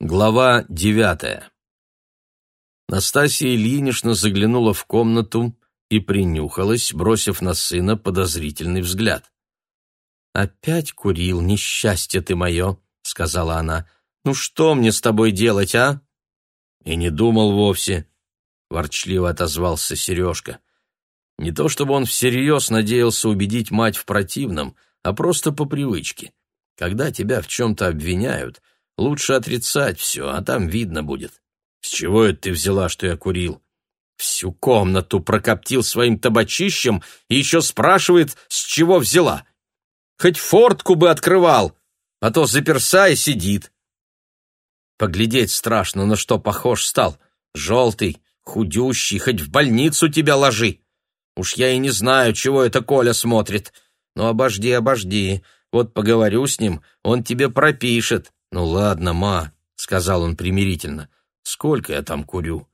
Глава девятая. Настасья Ильинична заглянула в комнату и принюхалась, бросив на сына подозрительный взгляд. «Опять курил, несчастье ты мое!» — сказала она. «Ну что мне с тобой делать, а?» «И не думал вовсе», — ворчливо отозвался Сережка. Не то чтобы он всерьез надеялся убедить мать в противном, а просто по привычке. Когда тебя в чем-то обвиняют — Лучше отрицать все, а там видно будет. С чего это ты взяла, что я курил? Всю комнату прокоптил своим табачищем и еще спрашивает, с чего взяла. Хоть фортку бы открывал, а то заперся и сидит. Поглядеть страшно, на что похож стал. Желтый, худющий, хоть в больницу тебя ложи. Уж я и не знаю, чего это Коля смотрит. Но обожди, обожди. Вот поговорю с ним, он тебе пропишет. «Ну ладно, ма», — сказал он примирительно, — «сколько я там курю?»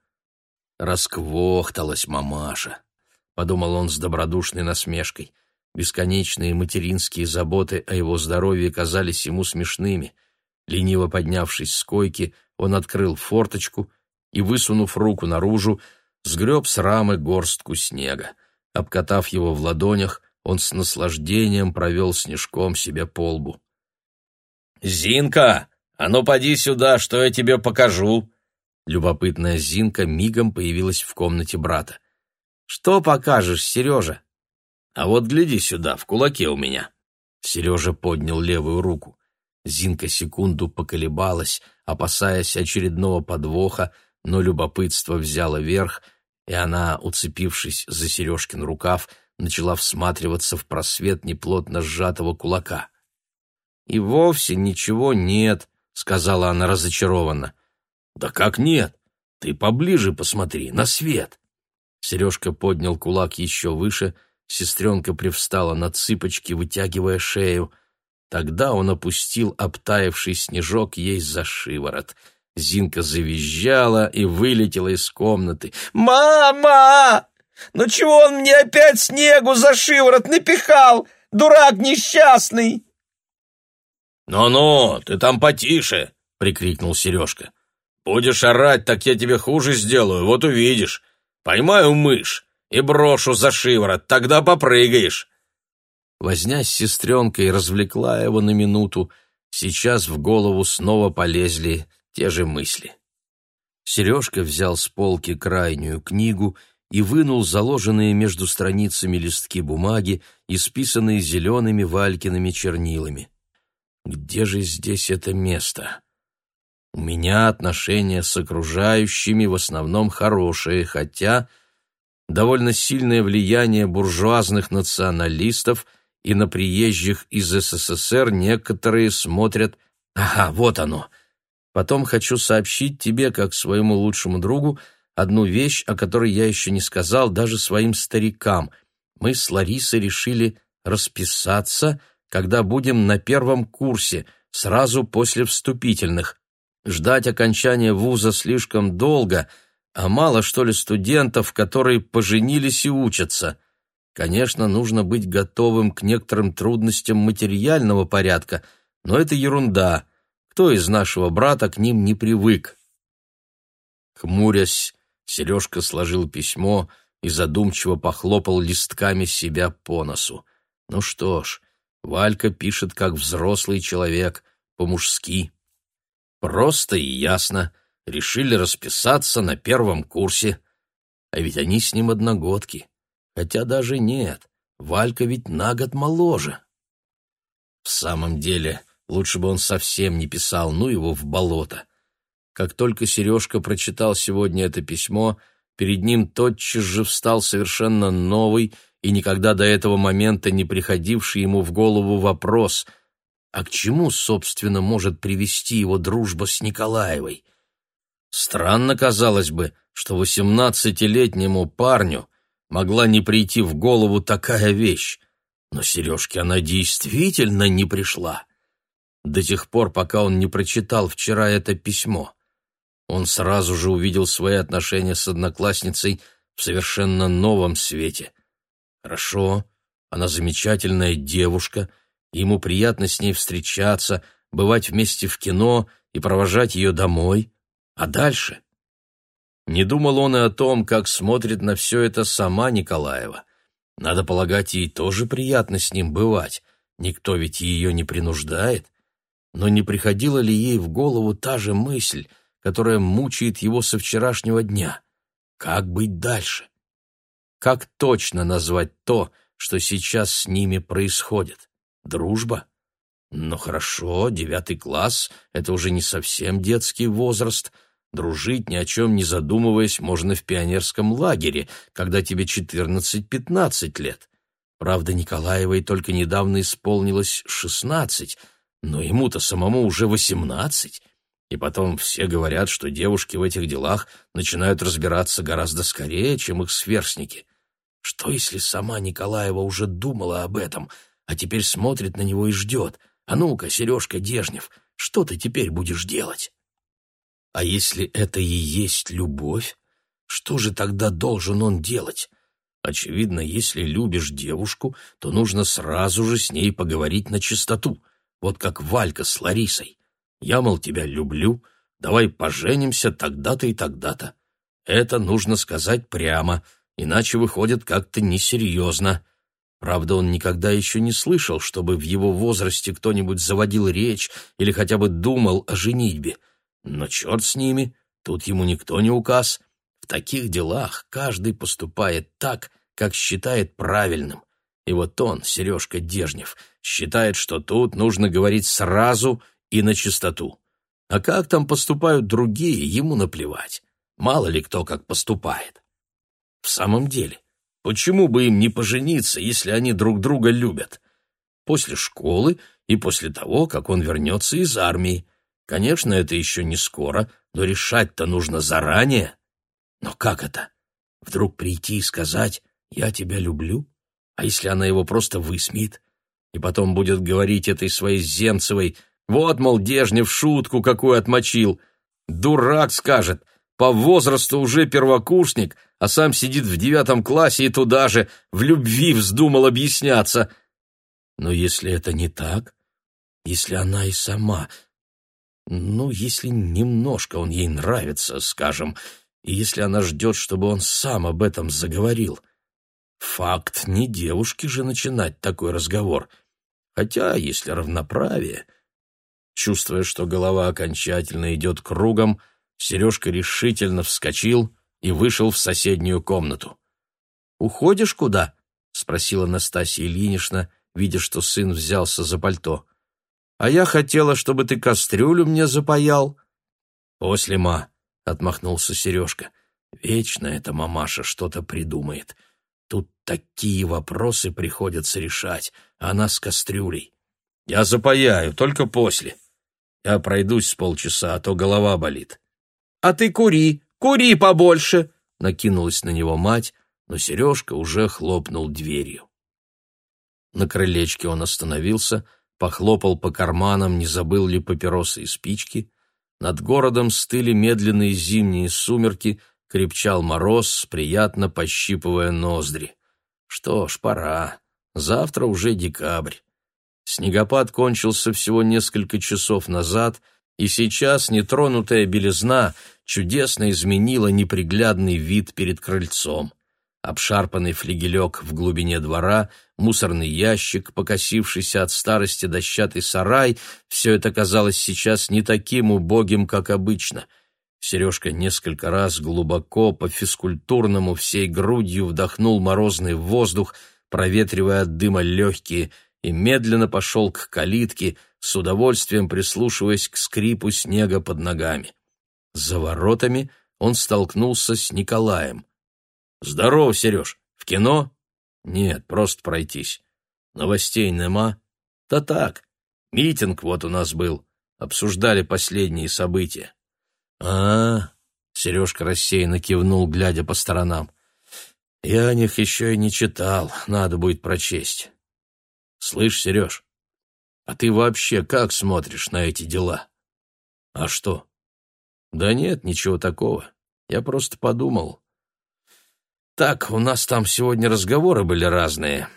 Расквохталась мамаша, — подумал он с добродушной насмешкой. Бесконечные материнские заботы о его здоровье казались ему смешными. Лениво поднявшись с койки, он открыл форточку и, высунув руку наружу, сгреб с рамы горстку снега. Обкатав его в ладонях, он с наслаждением провел снежком себе по лбу. «Зинка, а ну поди сюда, что я тебе покажу!» Любопытная Зинка мигом появилась в комнате брата. «Что покажешь, Сережа?» «А вот гляди сюда, в кулаке у меня!» Сережа поднял левую руку. Зинка секунду поколебалась, опасаясь очередного подвоха, но любопытство взяло верх, и она, уцепившись за Сережкин рукав, начала всматриваться в просвет неплотно сжатого кулака. «И вовсе ничего нет», — сказала она разочарованно. «Да как нет? Ты поближе посмотри, на свет!» Сережка поднял кулак еще выше, сестренка привстала на цыпочки, вытягивая шею. Тогда он опустил обтаявший снежок ей за шиворот. Зинка завизжала и вылетела из комнаты. «Мама! Ну чего он мне опять снегу за шиворот напихал? Дурак несчастный!» «Ну-ну, ты там потише!» — прикрикнул Сережка. «Будешь орать, так я тебе хуже сделаю, вот увидишь. Поймаю мышь и брошу за шиворот, тогда попрыгаешь». Возня с сестренкой развлекла его на минуту. Сейчас в голову снова полезли те же мысли. Сережка взял с полки крайнюю книгу и вынул заложенные между страницами листки бумаги, исписанные зелеными Валькиными чернилами. Где же здесь это место? У меня отношения с окружающими в основном хорошие, хотя довольно сильное влияние буржуазных националистов и на приезжих из СССР некоторые смотрят «Ага, вот оно!» Потом хочу сообщить тебе, как своему лучшему другу, одну вещь, о которой я еще не сказал даже своим старикам. Мы с Ларисой решили расписаться – когда будем на первом курсе, сразу после вступительных. Ждать окончания вуза слишком долго, а мало, что ли, студентов, которые поженились и учатся. Конечно, нужно быть готовым к некоторым трудностям материального порядка, но это ерунда. Кто из нашего брата к ним не привык? Хмурясь, Сережка сложил письмо и задумчиво похлопал листками себя по носу. Ну что ж, Валька пишет, как взрослый человек, по-мужски. Просто и ясно. Решили расписаться на первом курсе. А ведь они с ним одногодки. Хотя даже нет, Валька ведь на год моложе. В самом деле, лучше бы он совсем не писал, ну его в болото. Как только Сережка прочитал сегодня это письмо, перед ним тотчас же встал совершенно новый, и никогда до этого момента не приходивший ему в голову вопрос, а к чему, собственно, может привести его дружба с Николаевой. Странно, казалось бы, что восемнадцатилетнему парню могла не прийти в голову такая вещь, но Сережке она действительно не пришла. До тех пор, пока он не прочитал вчера это письмо. Он сразу же увидел свои отношения с одноклассницей в совершенно новом свете — Хорошо, она замечательная девушка, ему приятно с ней встречаться, бывать вместе в кино и провожать ее домой. А дальше? Не думал он и о том, как смотрит на все это сама Николаева. Надо полагать, ей тоже приятно с ним бывать, никто ведь ее не принуждает. Но не приходила ли ей в голову та же мысль, которая мучает его со вчерашнего дня? Как быть дальше? Как точно назвать то, что сейчас с ними происходит? Дружба? Ну хорошо, девятый класс — это уже не совсем детский возраст. Дружить, ни о чем не задумываясь, можно в пионерском лагере, когда тебе 14-15 лет. Правда, Николаевой только недавно исполнилось 16, но ему-то самому уже 18. И потом все говорят, что девушки в этих делах начинают разбираться гораздо скорее, чем их сверстники. Что если сама Николаева уже думала об этом, а теперь смотрит на него и ждет? А ну-ка, Сережка Дежнев, что ты теперь будешь делать? А если это и есть любовь, что же тогда должен он делать? Очевидно, если любишь девушку, то нужно сразу же с ней поговорить на чистоту. Вот как Валька с Ларисой. Я, мол, тебя люблю, давай поженимся тогда-то и тогда-то. Это нужно сказать прямо — иначе выходит как-то несерьезно. Правда, он никогда еще не слышал, чтобы в его возрасте кто-нибудь заводил речь или хотя бы думал о женитьбе. Но черт с ними, тут ему никто не указ. В таких делах каждый поступает так, как считает правильным. И вот он, Сережка Дежнев, считает, что тут нужно говорить сразу и на чистоту. А как там поступают другие, ему наплевать. Мало ли кто как поступает. В самом деле, почему бы им не пожениться, если они друг друга любят? После школы и после того, как он вернется из армии. Конечно, это еще не скоро, но решать-то нужно заранее. Но как это? Вдруг прийти и сказать «я тебя люблю»? А если она его просто высмеет? И потом будет говорить этой своей Земцевой «вот, мол, Дежнев шутку какую отмочил». Дурак скажет, по возрасту уже первокурсник, а сам сидит в девятом классе и туда же, в любви вздумал объясняться. Но если это не так, если она и сама, ну, если немножко он ей нравится, скажем, и если она ждет, чтобы он сам об этом заговорил. Факт не девушке же начинать такой разговор. Хотя, если равноправие... Чувствуя, что голова окончательно идет кругом, Сережка решительно вскочил — и вышел в соседнюю комнату. «Уходишь куда?» — спросила Настасья Ильинична, видя, что сын взялся за пальто. «А я хотела, чтобы ты кастрюлю мне запаял». «После, ма», — отмахнулся Сережка. «Вечно эта мамаша что-то придумает. Тут такие вопросы приходится решать, а она с кастрюлей». «Я запаяю, только после. Я пройдусь с полчаса, а то голова болит». «А ты кури», Кури побольше!» — накинулась на него мать, но Сережка уже хлопнул дверью. На крылечке он остановился, похлопал по карманам, не забыл ли папиросы и спички. Над городом стыли медленные зимние сумерки, крепчал мороз, приятно пощипывая ноздри. Что ж, пора. Завтра уже декабрь. Снегопад кончился всего несколько часов назад, и сейчас нетронутая белизна чудесно изменила неприглядный вид перед крыльцом. Обшарпанный флигелек в глубине двора, мусорный ящик, покосившийся от старости дощатый сарай — все это казалось сейчас не таким убогим, как обычно. Сережка несколько раз глубоко по физкультурному всей грудью вдохнул морозный воздух, проветривая от дыма легкие — и медленно пошел к калитке, с удовольствием прислушиваясь к скрипу снега под ногами. За воротами он столкнулся с Николаем. «Здорово, Сереж! В кино?» «Нет, просто пройтись. Новостей нема?» «Да так. Митинг вот у нас был. Обсуждали последние события». А -а -а. Сережка рассеянно кивнул, глядя по сторонам. «Я о них еще и не читал. Надо будет прочесть». Слышь, Сереж, а ты вообще как смотришь на эти дела? А что? Да нет, ничего такого. Я просто подумал. Так, у нас там сегодня разговоры были разные.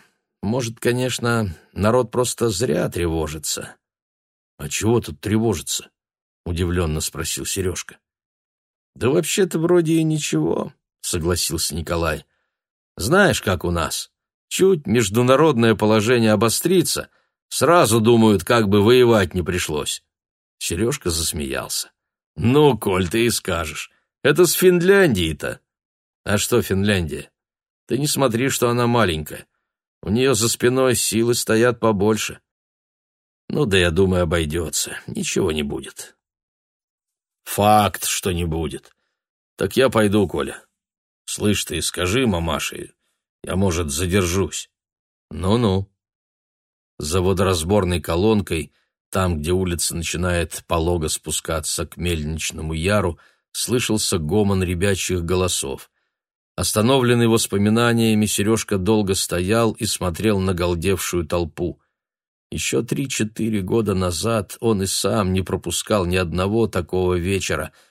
Может, конечно, народ просто зря тревожится. А чего тут тревожиться? Удивленно спросил Сережка. Да вообще-то вроде и ничего, согласился Николай. Знаешь, как у нас? Чуть международное положение обострится, сразу думают, как бы воевать не пришлось. Сережка засмеялся. Ну, Коль, ты и скажешь. Это с Финляндии-то. А что Финляндия? Ты не смотри, что она маленькая. У нее за спиной силы стоят побольше. Ну да, я думаю, обойдется. Ничего не будет. Факт, что не будет. Так я пойду, Коля. Слышь ты, скажи мамаше, я, может, задержусь. Ну-ну. За водоразборной колонкой, там, где улица начинает полого спускаться к мельничному яру, слышался гомон ребячьих голосов. Остановленный воспоминаниями, Сережка долго стоял и смотрел на голдевшую толпу. Еще три-четыре года назад он и сам не пропускал ни одного такого вечера —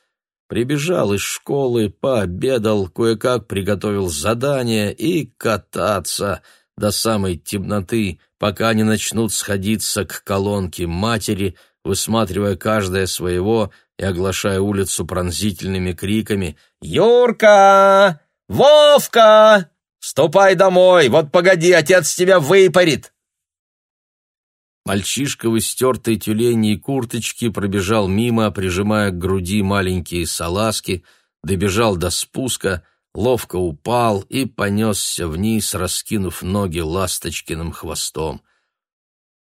Прибежал из школы, пообедал, кое-как приготовил задание и кататься до самой темноты, пока не начнут сходиться к колонке матери, высматривая каждое своего и оглашая улицу пронзительными криками «Юрка! Вовка! Ступай домой! Вот погоди, отец тебя выпарит!» Мальчишка в истертой тюленей курточке пробежал мимо, прижимая к груди маленькие салазки, добежал до спуска, ловко упал и понесся вниз, раскинув ноги ласточкиным хвостом.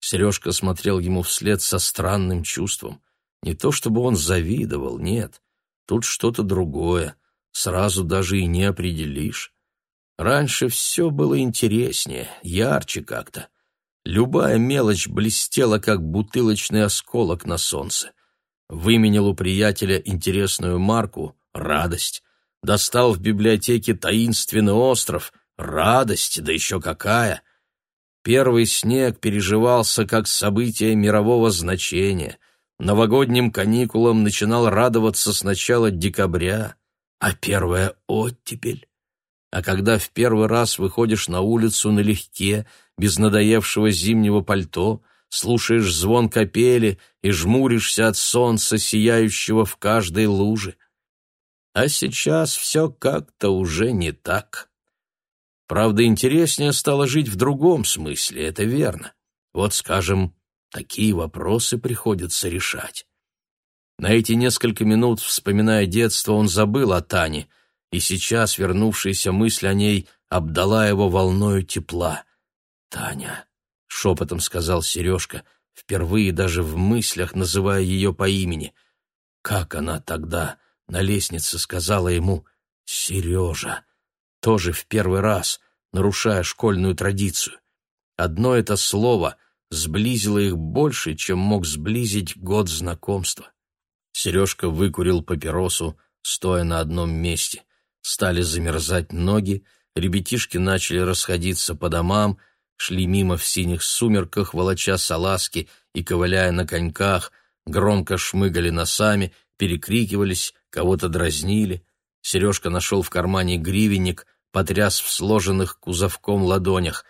Сережка смотрел ему вслед со странным чувством. Не то чтобы он завидовал, нет. Тут что-то другое, сразу даже и не определишь. Раньше все было интереснее, ярче как-то. Любая мелочь блестела, как бутылочный осколок на солнце. Выменил у приятеля интересную марку — радость. Достал в библиотеке таинственный остров — радость, да еще какая! Первый снег переживался как событие мирового значения. Новогодним каникулам начинал радоваться с начала декабря, а первая оттепель а когда в первый раз выходишь на улицу налегке, без надоевшего зимнего пальто, слушаешь звон капели и жмуришься от солнца, сияющего в каждой луже. А сейчас все как-то уже не так. Правда, интереснее стало жить в другом смысле, это верно. Вот, скажем, такие вопросы приходится решать. На эти несколько минут, вспоминая детство, он забыл о Тане, и сейчас вернувшаяся мысль о ней обдала его волною тепла. «Таня», — шепотом сказал Сережка, впервые даже в мыслях называя ее по имени. Как она тогда на лестнице сказала ему «Сережа», тоже в первый раз, нарушая школьную традицию. Одно это слово сблизило их больше, чем мог сблизить год знакомства. Сережка выкурил папиросу, стоя на одном месте стали замерзать ноги, ребятишки начали расходиться по домам, шли мимо в синих сумерках, волоча салазки и ковыляя на коньках, громко шмыгали носами, перекрикивались, кого-то дразнили. Сережка нашел в кармане гривенник, потряс в сложенных кузовком ладонях.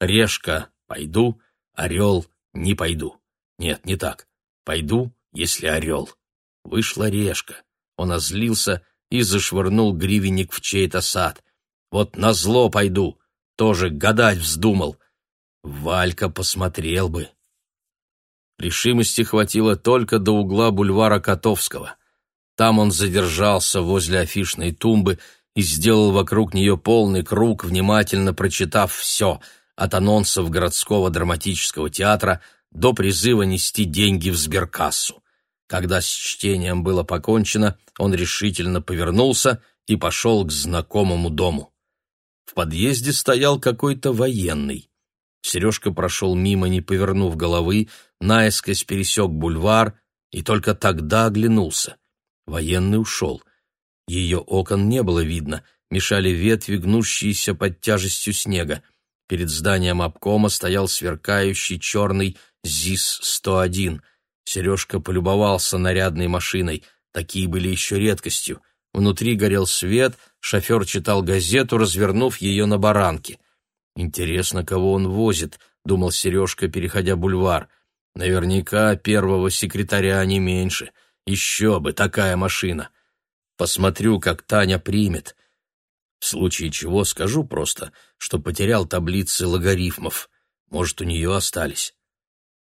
«Решка, пойду, орел, не пойду». Нет, не так. «Пойду, если орел». Вышла решка. Он озлился, и зашвырнул гривенник в чей-то сад. «Вот на зло пойду, тоже гадать вздумал. Валька посмотрел бы». Решимости хватило только до угла бульвара Котовского. Там он задержался возле афишной тумбы и сделал вокруг нее полный круг, внимательно прочитав все, от анонсов городского драматического театра до призыва нести деньги в сберкассу. Когда с чтением было покончено, он решительно повернулся и пошел к знакомому дому. В подъезде стоял какой-то военный. Сережка прошел мимо, не повернув головы, наискось пересек бульвар и только тогда оглянулся. Военный ушел. Ее окон не было видно, мешали ветви, гнущиеся под тяжестью снега. Перед зданием обкома стоял сверкающий черный ЗИС-101. Сережка полюбовался нарядной машиной, такие были еще редкостью. Внутри горел свет, шофер читал газету, развернув ее на баранке. «Интересно, кого он возит», — думал Сережка, переходя бульвар. «Наверняка первого секретаря а не меньше. Еще бы, такая машина. Посмотрю, как Таня примет. В случае чего скажу просто, что потерял таблицы логарифмов. Может, у нее остались».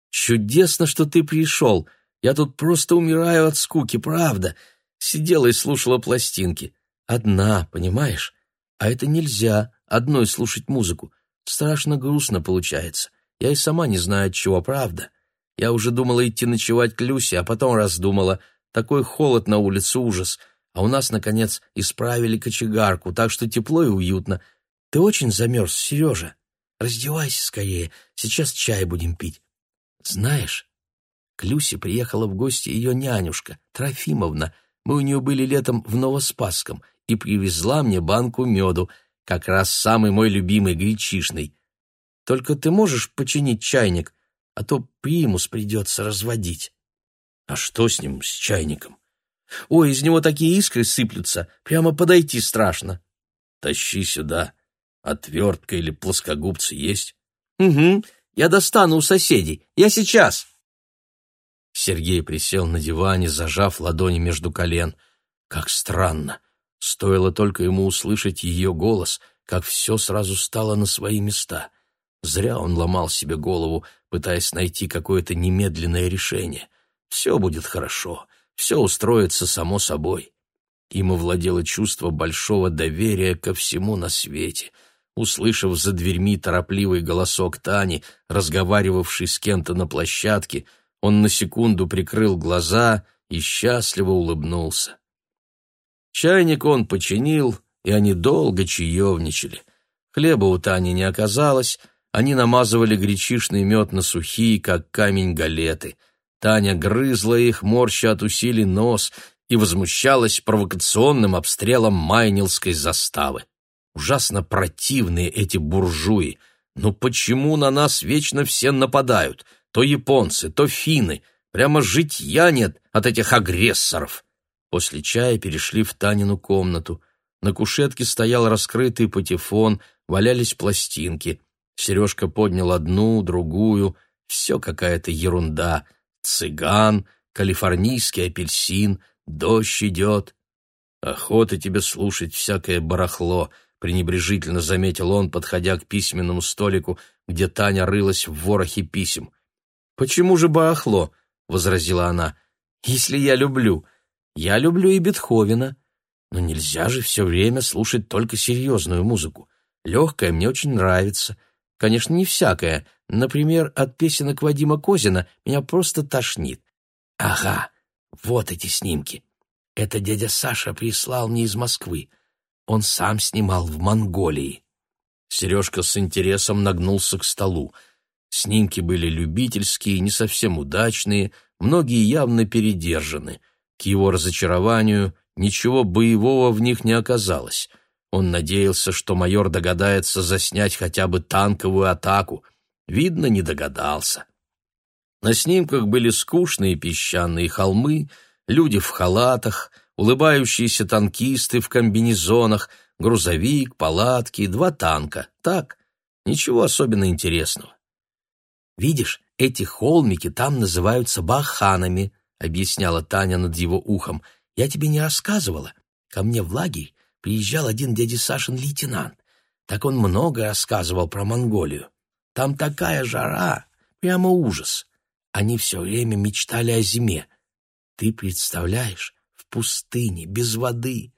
Чудесно, что ты пришел. Я тут просто умираю от скуки, правда. Сидела и слушала пластинки. Одна, понимаешь? А это нельзя, одной слушать музыку. Страшно грустно получается. Я и сама не знаю, от чего, правда. Я уже думала идти ночевать к Люсе, а потом раздумала. Такой холод на улице, ужас. А у нас, наконец, исправили кочегарку, так что тепло и уютно. Ты очень замерз, Сережа. Раздевайся скорее, сейчас чай будем пить. Знаешь, к Люсе приехала в гости ее нянюшка, Трофимовна. Мы у нее были летом в Новоспасском, и привезла мне банку меду, как раз самый мой любимый гречишный. Только ты можешь починить чайник, а то примус придется разводить. А что с ним, с чайником? Ой, из него такие искры сыплются, прямо подойти страшно. Тащи сюда. Отвертка или плоскогубцы есть? Угу, я достану у соседей. Я сейчас. Сергей присел на диване, зажав ладони между колен. Как странно. Стоило только ему услышать ее голос, как все сразу стало на свои места. Зря он ломал себе голову, пытаясь найти какое-то немедленное решение. Все будет хорошо, все устроится само собой. Им овладело чувство большого доверия ко всему на свете — услышав за дверьми торопливый голосок Тани, разговаривавший с кем-то на площадке, он на секунду прикрыл глаза и счастливо улыбнулся. Чайник он починил, и они долго чаевничали. Хлеба у Тани не оказалось, они намазывали гречишный мед на сухие, как камень галеты. Таня грызла их, морща от усилий нос, и возмущалась провокационным обстрелом майнилской заставы. Ужасно противные эти буржуи. Но почему на нас вечно все нападают? То японцы, то финны. Прямо житья нет от этих агрессоров. После чая перешли в Танину комнату. На кушетке стоял раскрытый патефон, валялись пластинки. Сережка поднял одну, другую. Все какая-то ерунда. Цыган, калифорнийский апельсин, дождь идет. Охота тебе слушать всякое барахло — пренебрежительно заметил он, подходя к письменному столику, где Таня рылась в ворохе писем. «Почему же барахло?» — возразила она. «Если я люблю. Я люблю и Бетховена. Но нельзя же все время слушать только серьезную музыку. Легкая мне очень нравится. Конечно, не всякая. Например, от песенок Вадима Козина меня просто тошнит. Ага, вот эти снимки. Это дядя Саша прислал мне из Москвы. Он сам снимал в Монголии. Сережка с интересом нагнулся к столу. Снимки были любительские, не совсем удачные, многие явно передержаны. К его разочарованию ничего боевого в них не оказалось. Он надеялся, что майор догадается заснять хотя бы танковую атаку. Видно, не догадался. На снимках были скучные песчаные холмы, люди в халатах — улыбающиеся танкисты в комбинезонах, грузовик, палатки, два танка. Так, ничего особенно интересного. «Видишь, эти холмики там называются баханами», — объясняла Таня над его ухом. «Я тебе не рассказывала. Ко мне в лагерь приезжал один дядя Сашин лейтенант. Так он много рассказывал про Монголию. Там такая жара, прямо ужас. Они все время мечтали о зиме. Ты представляешь, пустыне без воды.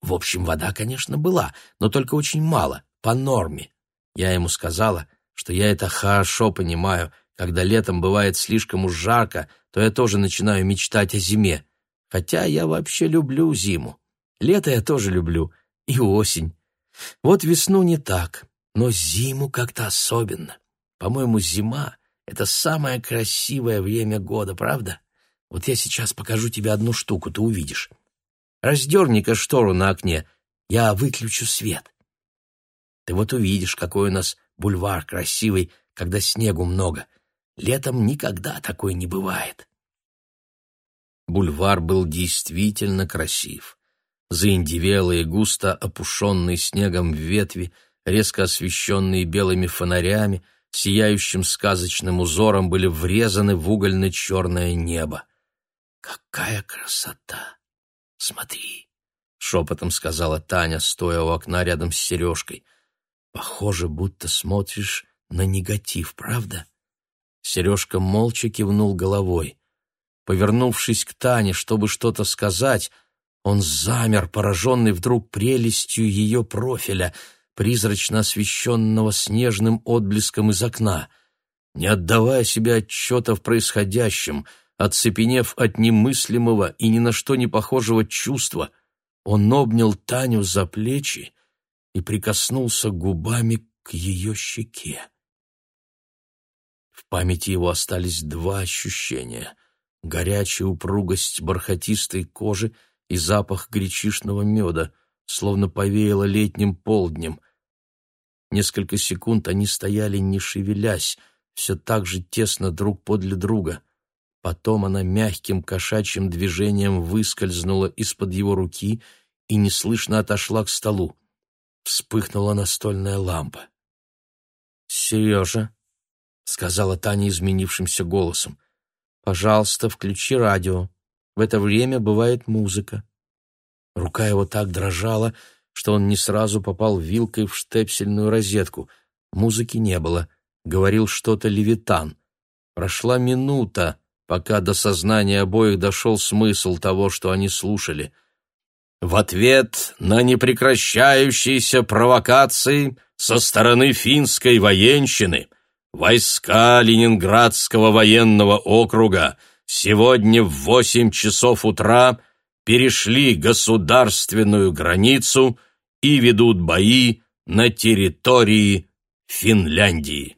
В общем, вода, конечно, была, но только очень мало, по норме. Я ему сказала, что я это хорошо понимаю. Когда летом бывает слишком уж жарко, то я тоже начинаю мечтать о зиме. Хотя я вообще люблю зиму. Лето я тоже люблю. И осень. Вот весну не так, но зиму как-то особенно. По-моему, зима — это самое красивое время года, правда? Вот я сейчас покажу тебе одну штуку, ты увидишь. Раздерни-ка штору на окне, я выключу свет. Ты вот увидишь, какой у нас бульвар красивый, когда снегу много. Летом никогда такой не бывает. Бульвар был действительно красив. Заиндивелые, густо опушенные снегом ветви, резко освещенные белыми фонарями, сияющим сказочным узором были врезаны в угольно-черное небо. Какая красота! Смотри!» — шепотом сказала Таня, стоя у окна рядом с Сережкой. «Похоже, будто смотришь на негатив, правда?» Сережка молча кивнул головой. Повернувшись к Тане, чтобы что-то сказать, он замер, пораженный вдруг прелестью ее профиля, призрачно освещенного снежным отблеском из окна. Не отдавая себе отчета в происходящем — Оцепенев от немыслимого и ни на что не похожего чувства, он обнял Таню за плечи и прикоснулся губами к ее щеке. В памяти его остались два ощущения — горячая упругость бархатистой кожи и запах гречишного меда, словно повеяло летним полднем. Несколько секунд они стояли, не шевелясь, все так же тесно друг подле друга — Потом она мягким кошачьим движением выскользнула из-под его руки и неслышно отошла к столу. Вспыхнула настольная лампа. «Сережа», — сказала Таня изменившимся голосом, — «пожалуйста, включи радио. В это время бывает музыка». Рука его так дрожала, что он не сразу попал вилкой в штепсельную розетку. Музыки не было. Говорил что-то левитан. Прошла минута пока до сознания обоих дошел смысл того, что они слушали. В ответ на непрекращающиеся провокации со стороны финской военщины войска Ленинградского военного округа сегодня в восемь часов утра перешли государственную границу и ведут бои на территории Финляндии.